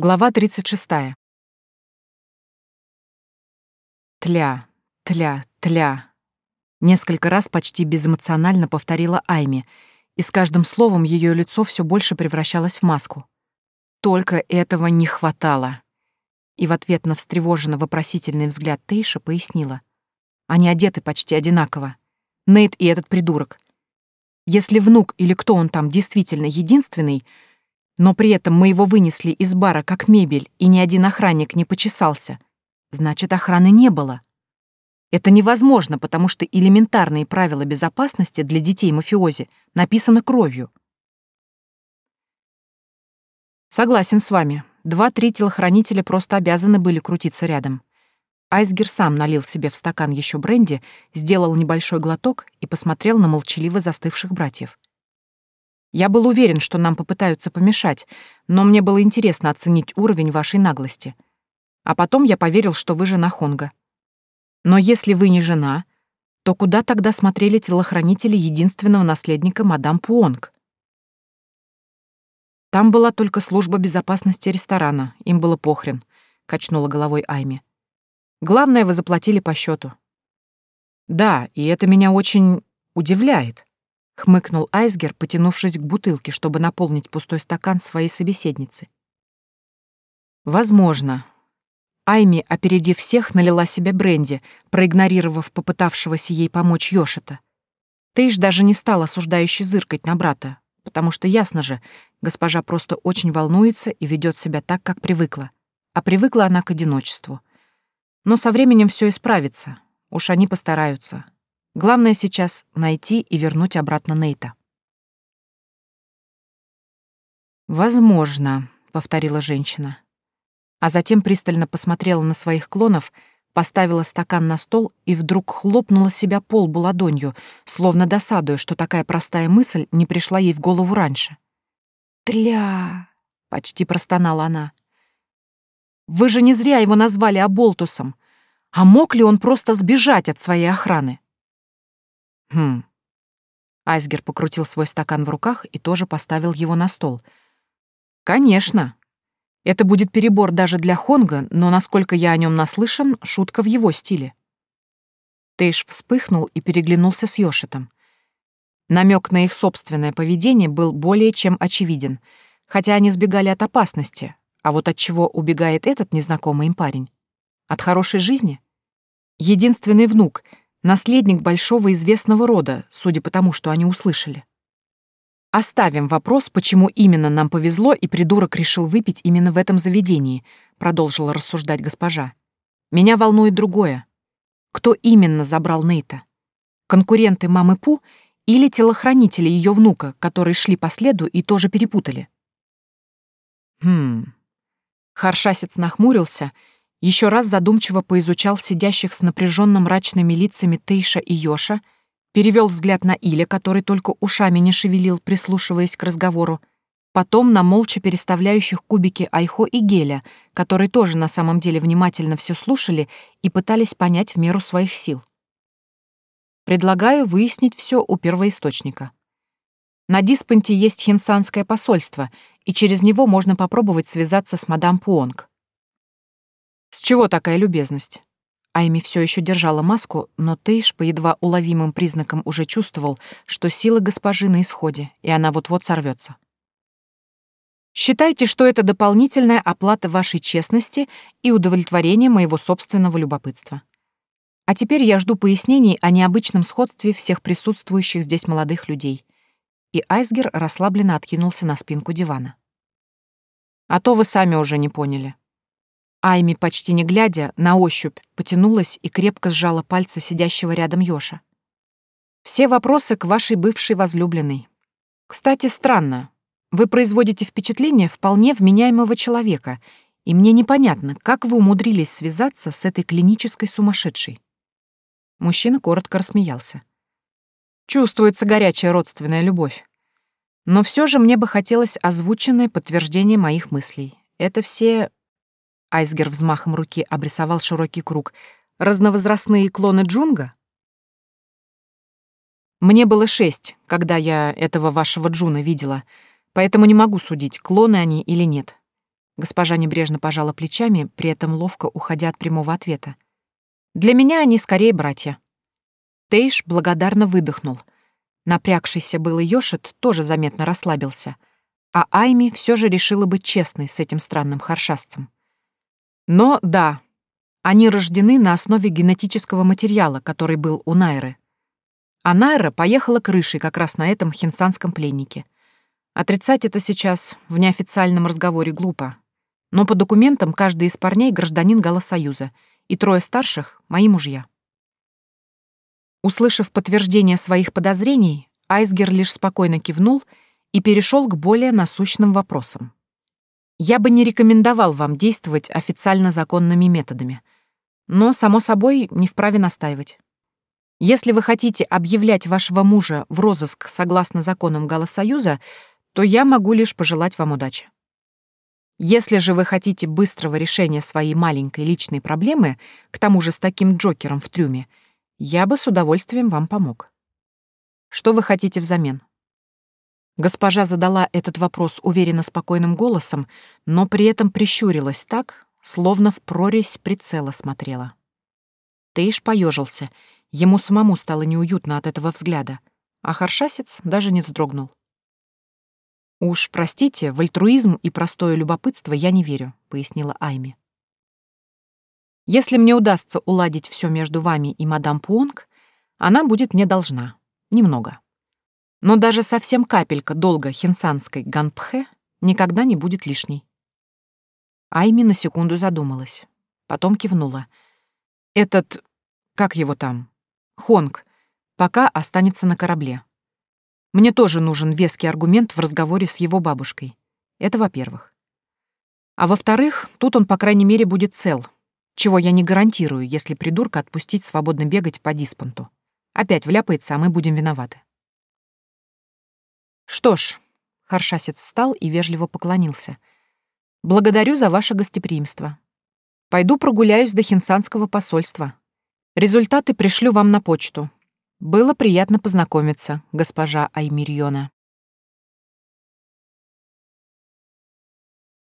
Глава 36. Тля, тля, тля. Несколько раз почти безэмоционально повторила Айми, и с каждым словом ее лицо все больше превращалось в маску. Только этого не хватало. И в ответ на встревоженно вопросительный взгляд Тейша пояснила. Они одеты почти одинаково. Нейт и этот придурок. Если внук или кто он там действительно единственный — но при этом мы его вынесли из бара как мебель, и ни один охранник не почесался. Значит, охраны не было. Это невозможно, потому что элементарные правила безопасности для детей мафиози написаны кровью. Согласен с вами. Два-три телохранителя просто обязаны были крутиться рядом. Айсгер сам налил себе в стакан еще бренди, сделал небольшой глоток и посмотрел на молчаливо застывших братьев. Я был уверен, что нам попытаются помешать, но мне было интересно оценить уровень вашей наглости. А потом я поверил, что вы жена Хонга. Но если вы не жена, то куда тогда смотрели телохранители единственного наследника мадам Пуонг? Там была только служба безопасности ресторана, им было похрен, качнула головой Айми. Главное, вы заплатили по счету. Да, и это меня очень удивляет хмыкнул Айсгер, потянувшись к бутылке, чтобы наполнить пустой стакан своей собеседницы. Возможно. Айми, опередив всех, налила себе бренди, проигнорировав попытавшегося ей помочь Йошита. Тейш даже не стал осуждающе зыркать на брата, потому что ясно же, госпожа просто очень волнуется и ведет себя так, как привыкла. А привыкла она к одиночеству. Но со временем все исправится. Уж они постараются. Главное сейчас — найти и вернуть обратно Нейта. «Возможно», — повторила женщина. А затем пристально посмотрела на своих клонов, поставила стакан на стол и вдруг хлопнула себя по лбу ладонью, словно досадуя, что такая простая мысль не пришла ей в голову раньше. «Тля!» — почти простонала она. «Вы же не зря его назвали Аболтусом. А мог ли он просто сбежать от своей охраны?» Хм. Айсгер покрутил свой стакан в руках и тоже поставил его на стол. Конечно. Это будет перебор даже для Хонга, но, насколько я о нем наслышан, шутка в его стиле. Тейш вспыхнул и переглянулся с Йошитом. Намек на их собственное поведение был более чем очевиден, хотя они сбегали от опасности, а вот от чего убегает этот незнакомый им парень? От хорошей жизни? Единственный внук — Наследник большого известного рода, судя по тому, что они услышали. Оставим вопрос, почему именно нам повезло, и придурок решил выпить именно в этом заведении, продолжила рассуждать госпожа. Меня волнует другое. Кто именно забрал Нейта? Конкуренты мамы Пу или телохранители ее внука, которые шли по следу и тоже перепутали? Хм. Харшасец нахмурился еще раз задумчиво поизучал сидящих с напряженно мрачными лицами Тейша и Йоша, перевел взгляд на Иля, который только ушами не шевелил, прислушиваясь к разговору, потом на молча переставляющих кубики Айхо и Геля, которые тоже на самом деле внимательно все слушали и пытались понять в меру своих сил. Предлагаю выяснить все у первоисточника. На Диспанте есть хинсанское посольство, и через него можно попробовать связаться с мадам Пуонг. С чего такая любезность? Айми все еще держала маску, но Тейш по едва уловимым признакам уже чувствовал, что сила госпожи на исходе, и она вот-вот сорвется. Считайте, что это дополнительная оплата вашей честности и удовлетворение моего собственного любопытства. А теперь я жду пояснений о необычном сходстве всех присутствующих здесь молодых людей. И Айсгер расслабленно откинулся на спинку дивана. А то вы сами уже не поняли. Айми, почти не глядя, на ощупь потянулась и крепко сжала пальцы сидящего рядом Ёша. «Все вопросы к вашей бывшей возлюбленной. Кстати, странно. Вы производите впечатление вполне вменяемого человека, и мне непонятно, как вы умудрились связаться с этой клинической сумасшедшей». Мужчина коротко рассмеялся. «Чувствуется горячая родственная любовь. Но все же мне бы хотелось озвученное подтверждение моих мыслей. Это все Айсгер взмахом руки обрисовал широкий круг. «Разновозрастные клоны Джунга?» «Мне было шесть, когда я этого вашего Джуна видела, поэтому не могу судить, клоны они или нет. Госпожа небрежно пожала плечами, при этом ловко уходя от прямого ответа. Для меня они скорее братья. Тейш благодарно выдохнул. Напрягшийся был Йошит тоже заметно расслабился, а Айми все же решила быть честной с этим странным харшасцем. Но да, они рождены на основе генетического материала, который был у Найры. А Найра поехала крышей как раз на этом хинсанском пленнике. Отрицать это сейчас в неофициальном разговоре глупо. Но по документам каждый из парней гражданин Галасоюза, и трое старших — мои мужья. Услышав подтверждение своих подозрений, Айсгер лишь спокойно кивнул и перешел к более насущным вопросам. Я бы не рекомендовал вам действовать официально законными методами, но, само собой, не вправе настаивать. Если вы хотите объявлять вашего мужа в розыск согласно законам Галасоюза, то я могу лишь пожелать вам удачи. Если же вы хотите быстрого решения своей маленькой личной проблемы, к тому же с таким Джокером в трюме, я бы с удовольствием вам помог. Что вы хотите взамен? Госпожа задала этот вопрос уверенно спокойным голосом, но при этом прищурилась так, словно в прорезь прицела смотрела. Тейш поежился, ему самому стало неуютно от этого взгляда, а Харшасец даже не вздрогнул. «Уж простите, в альтруизм и простое любопытство я не верю», — пояснила Айми. «Если мне удастся уладить все между вами и мадам Пуонг, она будет мне должна. Немного. Но даже совсем капелька долга хинсанской ганпхе никогда не будет лишней». Айми на секунду задумалась. Потом кивнула. «Этот... как его там? Хонг. Пока останется на корабле. Мне тоже нужен веский аргумент в разговоре с его бабушкой. Это во-первых. А во-вторых, тут он, по крайней мере, будет цел, чего я не гарантирую, если придурка отпустить свободно бегать по диспонту. Опять вляпается, а мы будем виноваты. Что ж, Харшасец встал и вежливо поклонился. Благодарю за ваше гостеприимство. Пойду прогуляюсь до Хинсанского посольства. Результаты пришлю вам на почту. Было приятно познакомиться, госпожа Аймирьона.